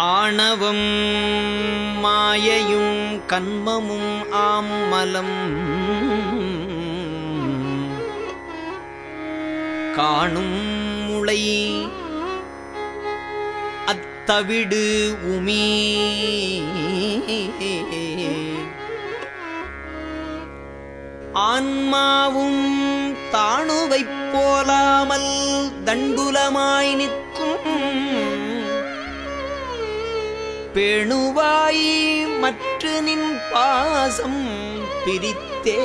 ஆணவம் மாயையும் கண்மமும் ஆம்மலம் காணும் முளை அத்தவிடு உமி. ஆன்மாவும் தாணுவைப் போலாமல் தண்டுலமாய் நிற்க பேணுவாய் மற்ற நின் பாசம் பிரித்தே.